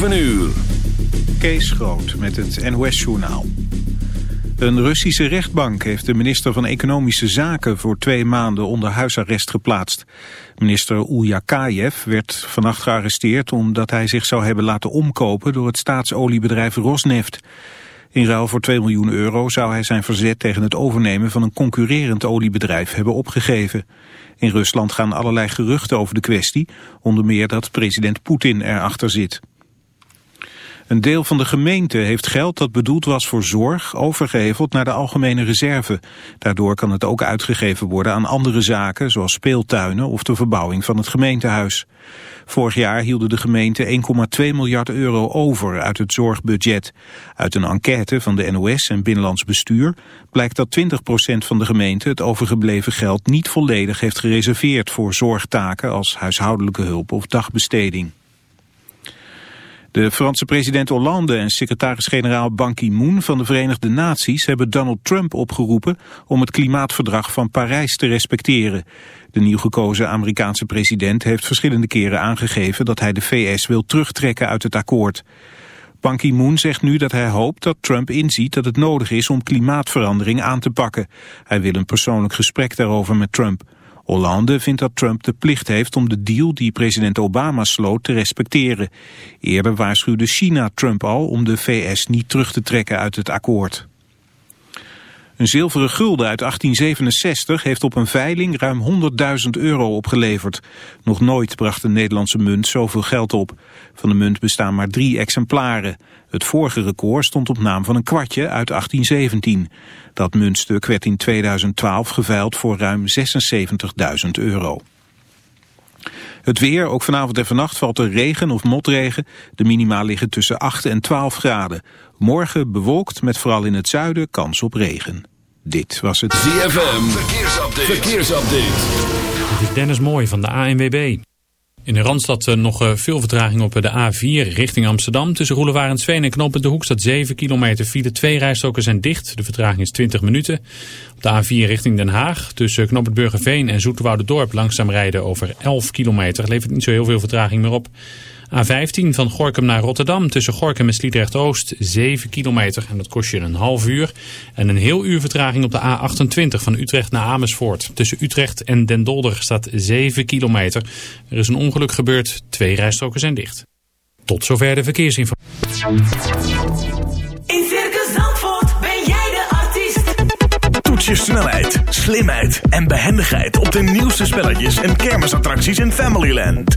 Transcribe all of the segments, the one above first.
7 uur. Kees Groot met het NOS-journaal. Een Russische rechtbank heeft de minister van Economische Zaken voor twee maanden onder huisarrest geplaatst. Minister Uljakayev werd vannacht gearresteerd omdat hij zich zou hebben laten omkopen door het staatsoliebedrijf Rosneft. In ruil voor 2 miljoen euro zou hij zijn verzet tegen het overnemen van een concurrerend oliebedrijf hebben opgegeven. In Rusland gaan allerlei geruchten over de kwestie, onder meer dat president Poetin erachter zit. Een deel van de gemeente heeft geld dat bedoeld was voor zorg overgeheveld naar de algemene reserve. Daardoor kan het ook uitgegeven worden aan andere zaken zoals speeltuinen of de verbouwing van het gemeentehuis. Vorig jaar hielden de gemeente 1,2 miljard euro over uit het zorgbudget. Uit een enquête van de NOS en Binnenlands Bestuur blijkt dat 20% van de gemeente het overgebleven geld niet volledig heeft gereserveerd voor zorgtaken als huishoudelijke hulp of dagbesteding. De Franse president Hollande en secretaris-generaal Ban Ki-moon van de Verenigde Naties hebben Donald Trump opgeroepen om het klimaatverdrag van Parijs te respecteren. De nieuw gekozen Amerikaanse president heeft verschillende keren aangegeven dat hij de VS wil terugtrekken uit het akkoord. Ban Ki-moon zegt nu dat hij hoopt dat Trump inziet dat het nodig is om klimaatverandering aan te pakken. Hij wil een persoonlijk gesprek daarover met Trump. Hollande vindt dat Trump de plicht heeft om de deal die president Obama sloot te respecteren. Eerder waarschuwde China Trump al om de VS niet terug te trekken uit het akkoord. Een zilveren gulden uit 1867 heeft op een veiling ruim 100.000 euro opgeleverd. Nog nooit bracht een Nederlandse munt zoveel geld op. Van de munt bestaan maar drie exemplaren. Het vorige record stond op naam van een kwartje uit 1817. Dat muntstuk werd in 2012 geveild voor ruim 76.000 euro. Het weer, ook vanavond en vannacht valt er regen of motregen. De minima liggen tussen 8 en 12 graden. Morgen bewolkt met vooral in het zuiden kans op regen. Dit was het ZFM Verkeersupdate. Verkeersupdate. Dit is Dennis Mooi van de ANWB. In de Randstad eh, nog eh, veel vertraging op de A4 richting Amsterdam. Tussen Roelewarensveen en Knooppunt de Hoek staat 7 kilometer file. Twee rijstroken zijn dicht. De vertraging is 20 minuten. Op de A4 richting Den Haag. Tussen Knooppunt Burgerveen en Dorp langzaam rijden over 11 kilometer. Levert niet zo heel veel vertraging meer op. A15 van Gorkum naar Rotterdam tussen Gorkum en Sliedrecht-Oost 7 kilometer en dat kost je een half uur. En een heel uur vertraging op de A28 van Utrecht naar Amersfoort. Tussen Utrecht en Den Dolder staat 7 kilometer. Er is een ongeluk gebeurd, twee rijstroken zijn dicht. Tot zover de verkeersinformatie. In Circus Zandvoort ben jij de artiest. Toets je snelheid, slimheid en behendigheid op de nieuwste spelletjes en kermisattracties in Familyland.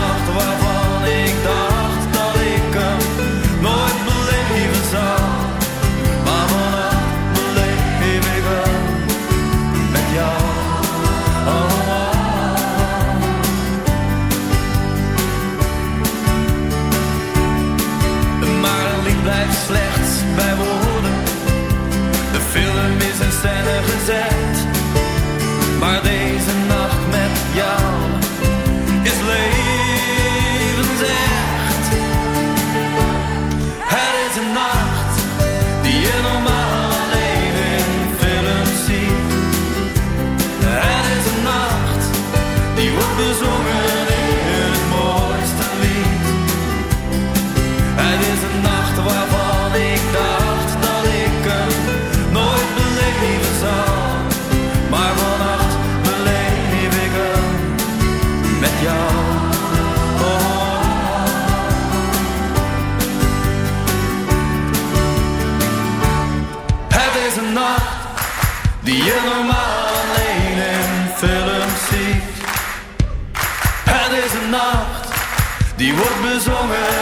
die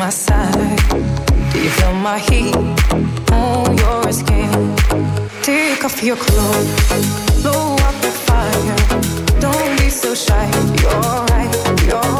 my side. Do you feel my heat on your skin? Take off your clothes, blow up the fire. Don't be so shy. You're right, you're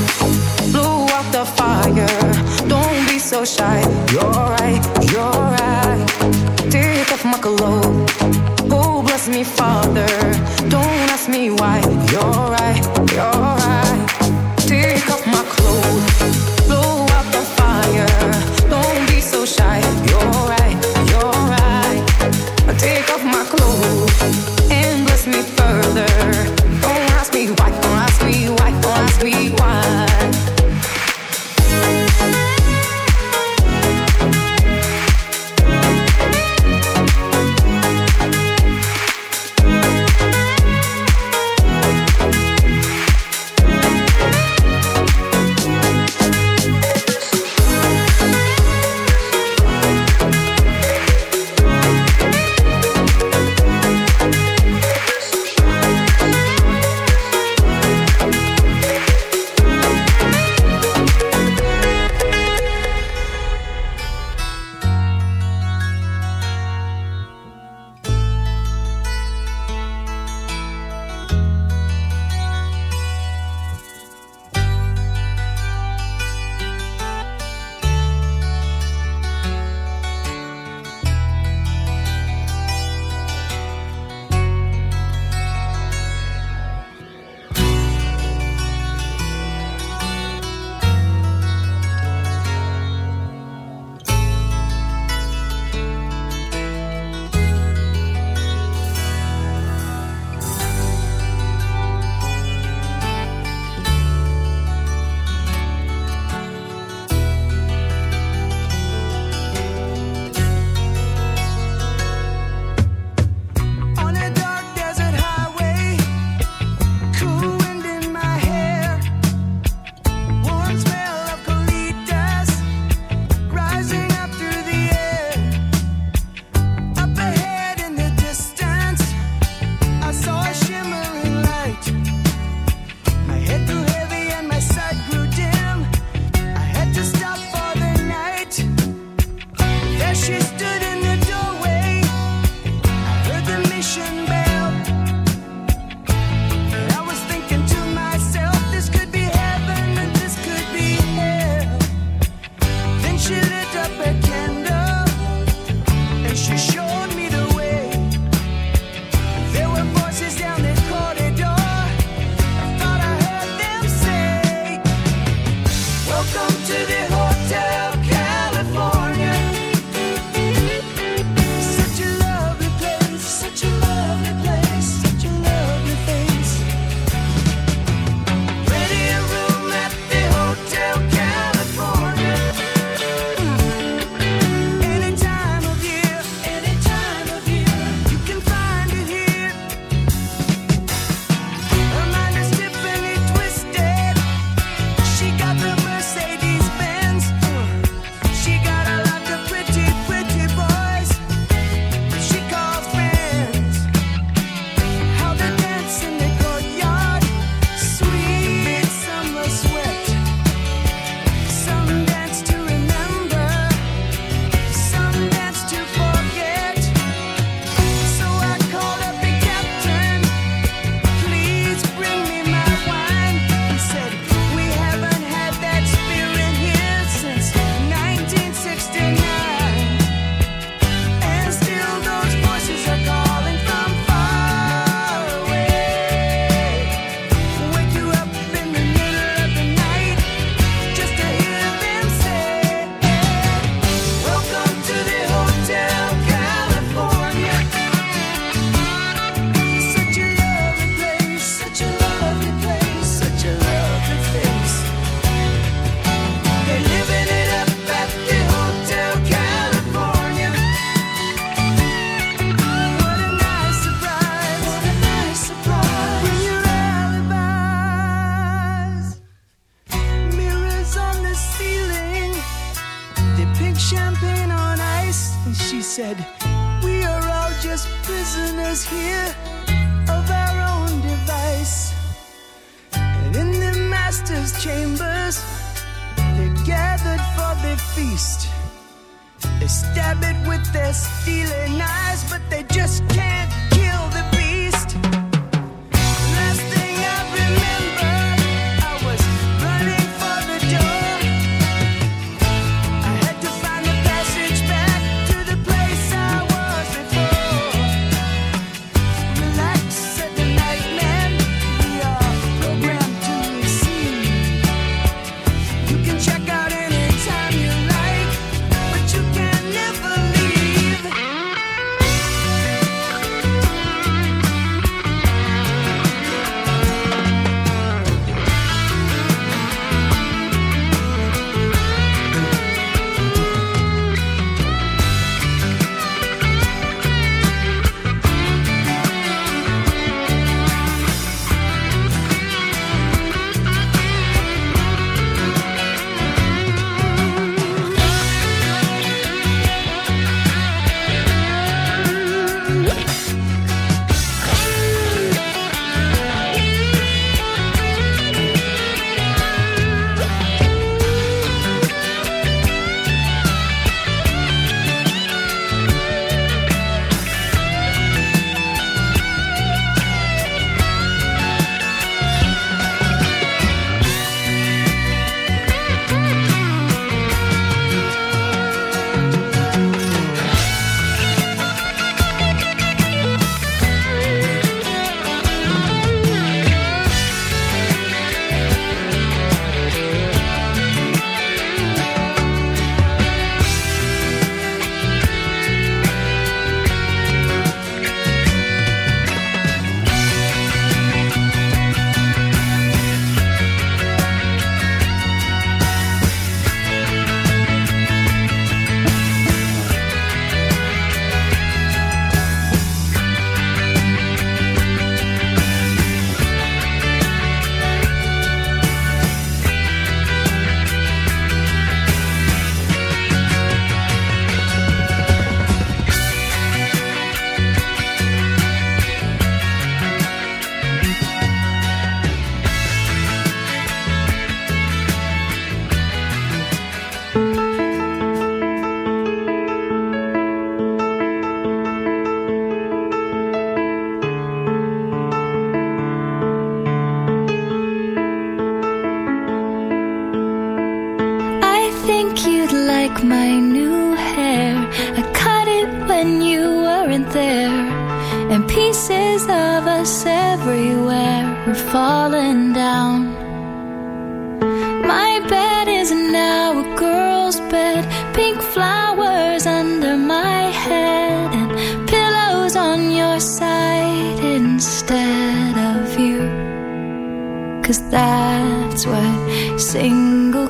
My bed is now a girl's bed, pink flowers under my head, and pillows on your side instead of you. Cause that's what single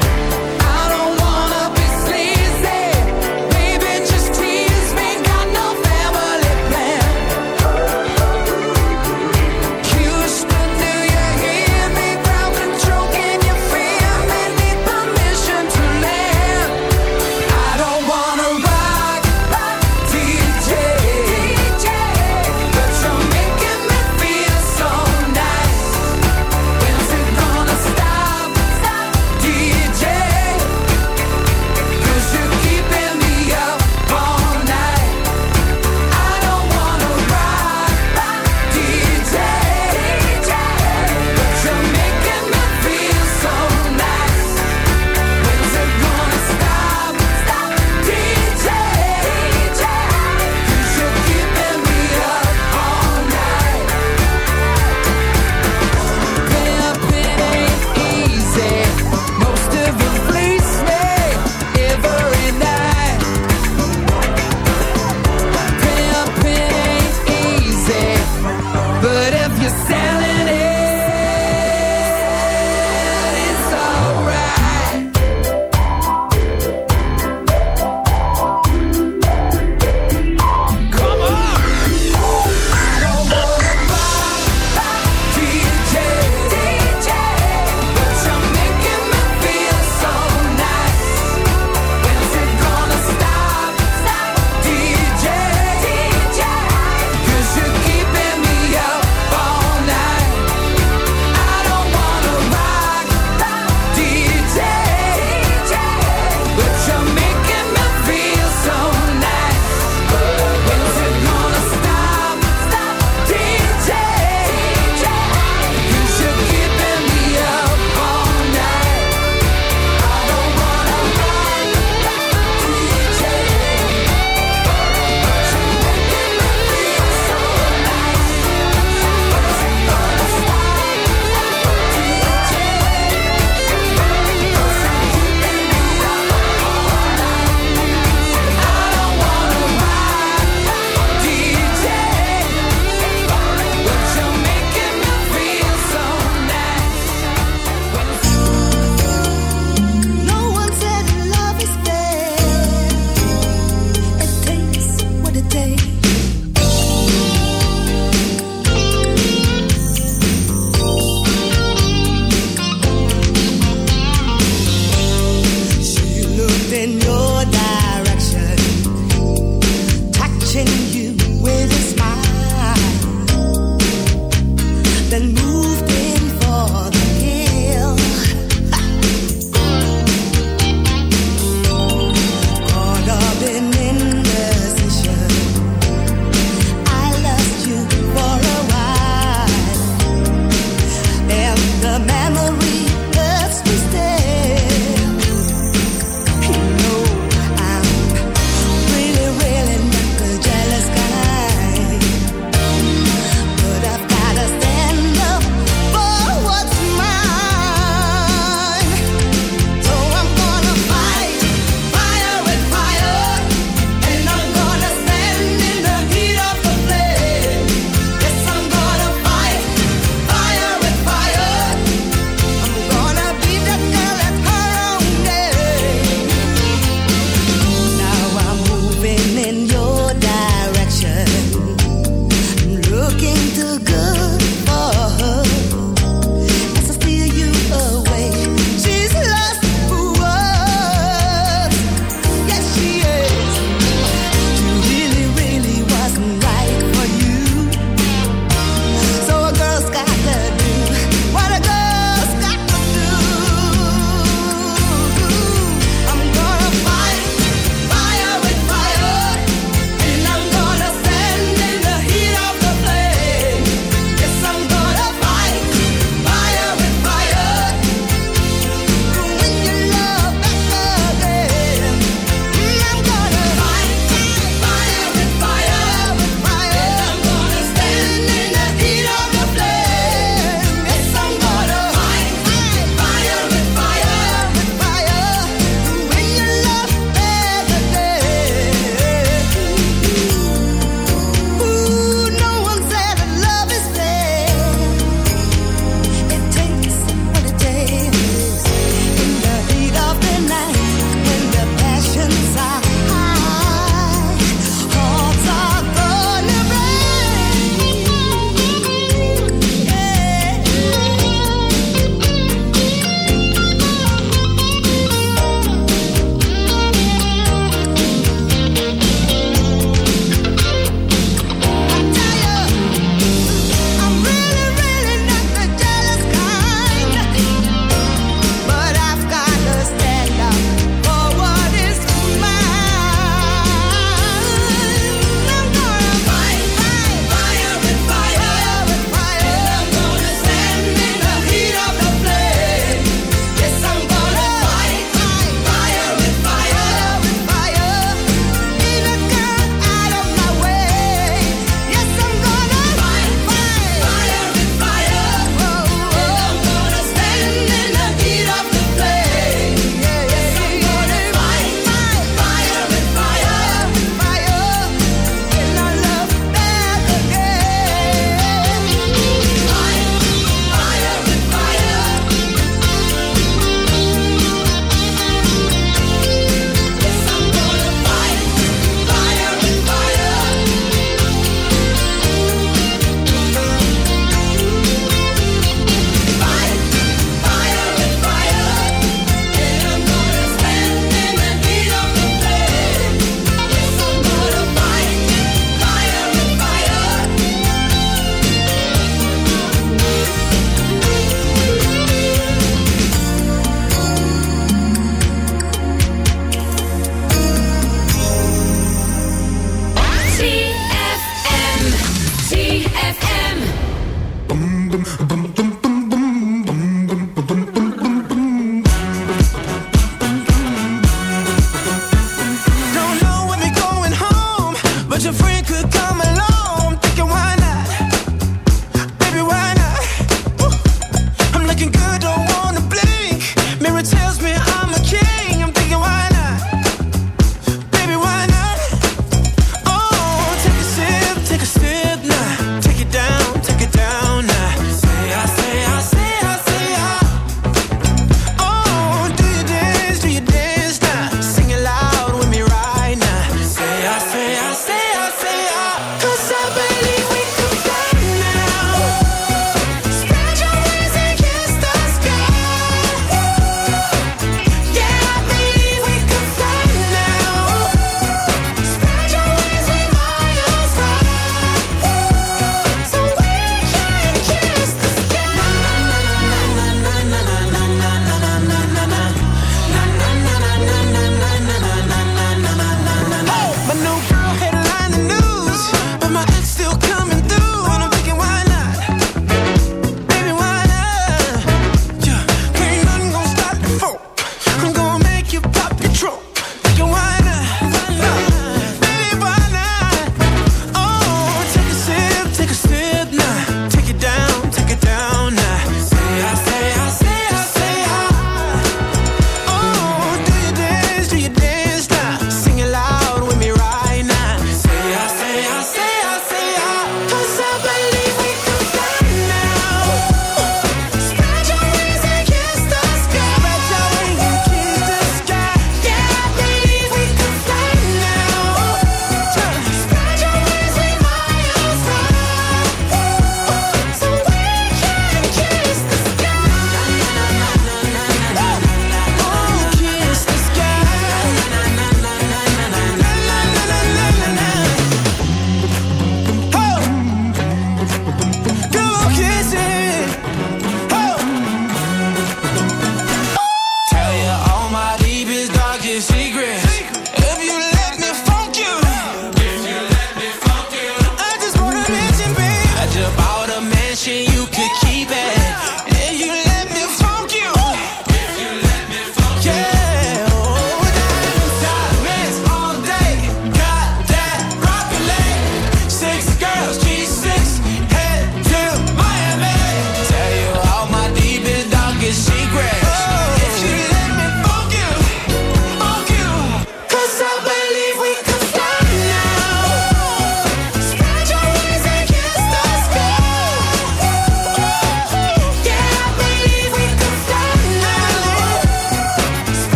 Play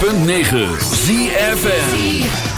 106.9 ZFM.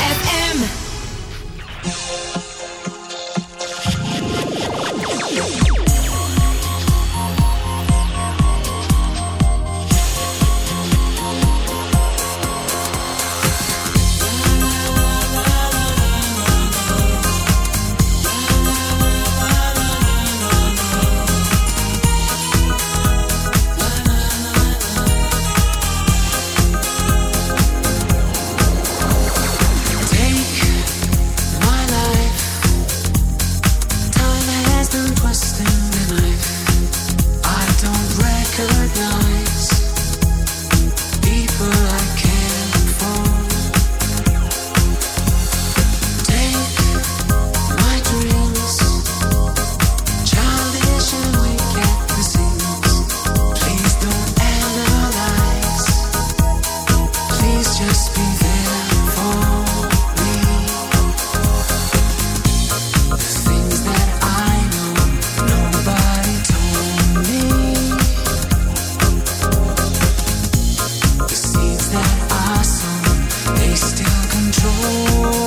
Still control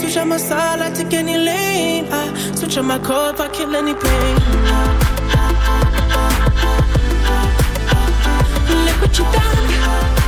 Switch on my side, I take any lane. I ah, switch on my code, I kill any pain. Ah, ah, Look what you done.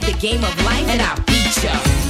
The game of life and I'll beat ya.